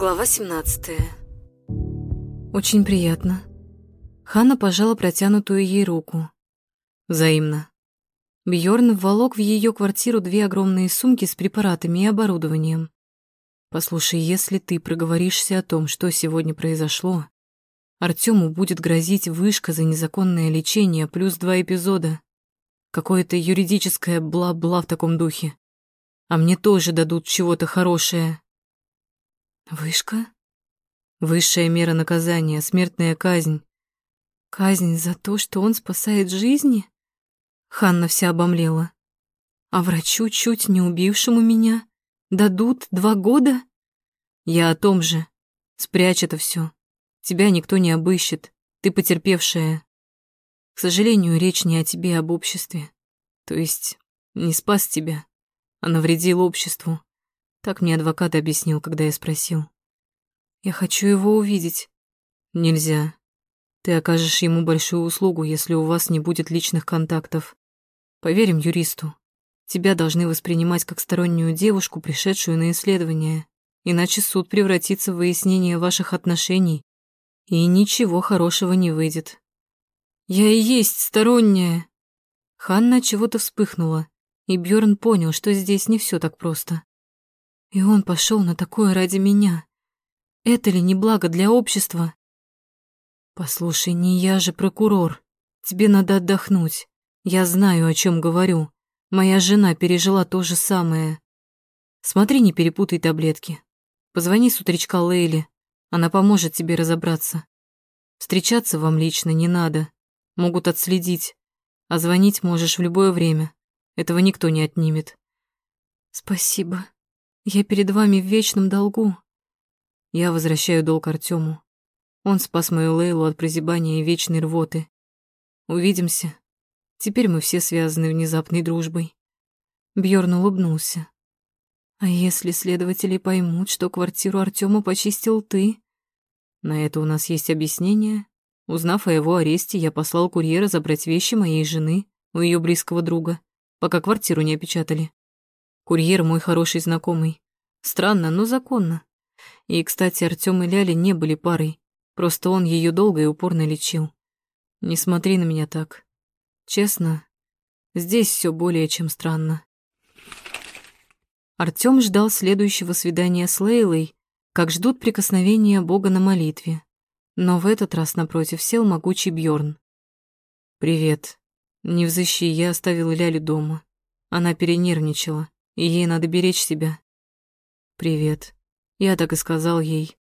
Глава 17. Очень приятно. Ханна пожала протянутую ей руку. Взаимно. Бьорн вволок в ее квартиру две огромные сумки с препаратами и оборудованием. Послушай, если ты проговоришься о том, что сегодня произошло, Артему будет грозить вышка за незаконное лечение плюс два эпизода. Какое-то юридическое бла-бла в таком духе. А мне тоже дадут чего-то хорошее. Вышка? Высшая мера наказания, смертная казнь. Казнь за то, что он спасает жизни? Ханна вся обомлела. А врачу, чуть не убившему меня, дадут два года? Я о том же. Спрячь это все. Тебя никто не обыщет. Ты потерпевшая. К сожалению, речь не о тебе, а об обществе. То есть не спас тебя, а навредил обществу. Так мне адвокат объяснил, когда я спросил. Я хочу его увидеть. Нельзя. Ты окажешь ему большую услугу, если у вас не будет личных контактов. Поверим юристу. Тебя должны воспринимать как стороннюю девушку, пришедшую на исследование, иначе суд превратится в выяснение ваших отношений, и ничего хорошего не выйдет. Я и есть сторонняя. Ханна чего-то вспыхнула, и Бьорн понял, что здесь не все так просто. И он пошел на такое ради меня. Это ли не благо для общества? Послушай, не я же прокурор. Тебе надо отдохнуть. Я знаю, о чем говорю. Моя жена пережила то же самое. Смотри, не перепутай таблетки. Позвони с утречка Лейли. Она поможет тебе разобраться. Встречаться вам лично не надо. Могут отследить. А звонить можешь в любое время. Этого никто не отнимет. Спасибо. Я перед вами в вечном долгу. Я возвращаю долг Артему. Он спас мою Лейлу от прозябания и вечной рвоты. Увидимся. Теперь мы все связаны внезапной дружбой. Бьорн улыбнулся. А если следователи поймут, что квартиру Артема почистил ты? На это у нас есть объяснение. Узнав о его аресте, я послал курьера забрать вещи моей жены у ее близкого друга, пока квартиру не опечатали. Курьер мой хороший знакомый. Странно, но законно. И, кстати, Артём и Ляля не были парой. Просто он ее долго и упорно лечил. Не смотри на меня так. Честно, здесь все более чем странно. Артём ждал следующего свидания с Лейлой, как ждут прикосновения Бога на молитве. Но в этот раз напротив сел могучий Бьорн. «Привет. Не взыщи, я оставил Лялю дома. Она перенервничала ей надо беречь себя. Привет. Я так и сказал ей.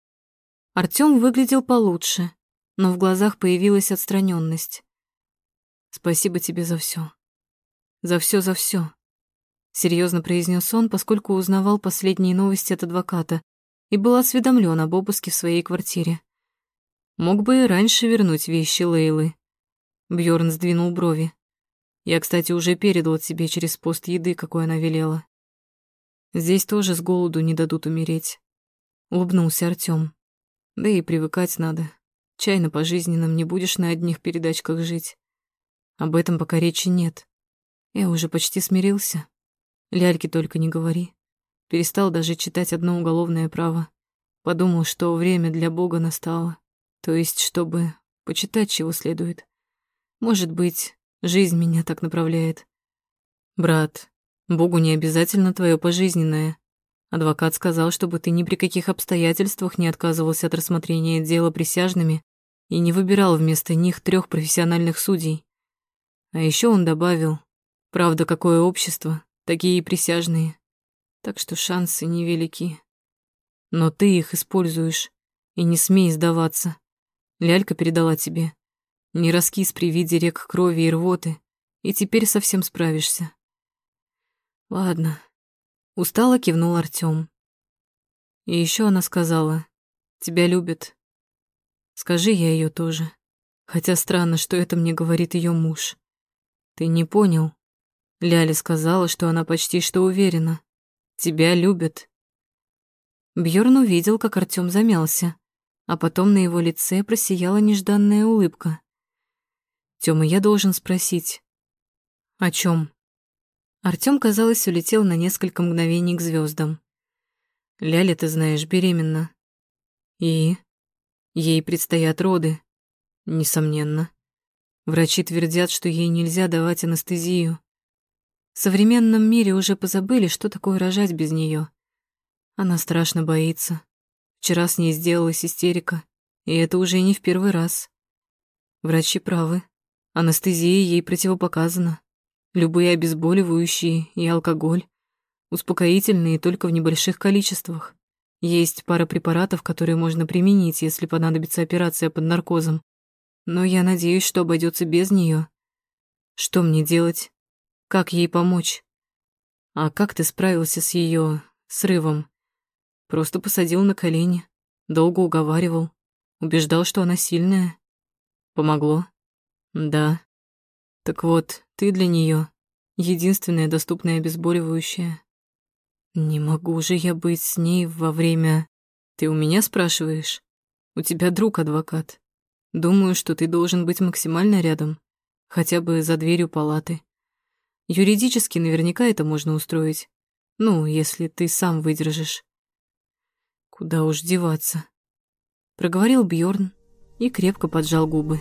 Артём выглядел получше, но в глазах появилась отстраненность. Спасибо тебе за все, За все, за все. Серьезно произнес он, поскольку узнавал последние новости от адвоката и был осведомлен об обыске в своей квартире. Мог бы и раньше вернуть вещи Лейлы. Бьорн сдвинул брови. Я, кстати, уже передал тебе через пост еды, какой она велела. Здесь тоже с голоду не дадут умереть. Улыбнулся Артём. Да и привыкать надо. Чай на пожизненном не будешь на одних передачках жить. Об этом пока речи нет. Я уже почти смирился. Ляльке только не говори. Перестал даже читать одно уголовное право. Подумал, что время для Бога настало. То есть, чтобы почитать, чего следует. Может быть, жизнь меня так направляет. Брат, Богу не обязательно твое пожизненное. Адвокат сказал, чтобы ты ни при каких обстоятельствах не отказывался от рассмотрения дела присяжными и не выбирал вместо них трех профессиональных судей. А еще он добавил, правда, какое общество, такие и присяжные. Так что шансы невелики. Но ты их используешь, и не смей сдаваться. Лялька передала тебе. Не раскис при виде рек крови и рвоты, и теперь совсем справишься. Ладно. Устало кивнул Артём. И еще она сказала, тебя любит. Скажи я ее тоже. Хотя странно, что это мне говорит ее муж. Ты не понял? Ляля сказала, что она почти что уверена. Тебя любят. Бьорн увидел, как Артём замялся, а потом на его лице просияла нежданная улыбка. Тёма, я должен спросить. О чем? Артём, казалось, улетел на несколько мгновений к звездам. «Ляля, ты знаешь, беременна. И? Ей предстоят роды. Несомненно. Врачи твердят, что ей нельзя давать анестезию. В современном мире уже позабыли, что такое рожать без нее. Она страшно боится. Вчера с ней сделалась истерика, и это уже не в первый раз. Врачи правы. Анестезия ей противопоказана. Любые обезболивающие и алкоголь. Успокоительные только в небольших количествах. Есть пара препаратов, которые можно применить, если понадобится операция под наркозом. Но я надеюсь, что обойдется без нее. Что мне делать? Как ей помочь? А как ты справился с ее срывом? Просто посадил на колени, долго уговаривал, убеждал, что она сильная. Помогло? Да. Так вот, ты для нее единственное доступное обезболивающее. Не могу же я быть с ней во время... Ты у меня спрашиваешь? У тебя друг адвокат. Думаю, что ты должен быть максимально рядом, хотя бы за дверью палаты. Юридически наверняка это можно устроить. Ну, если ты сам выдержишь. Куда уж деваться. Проговорил Бьорн и крепко поджал губы.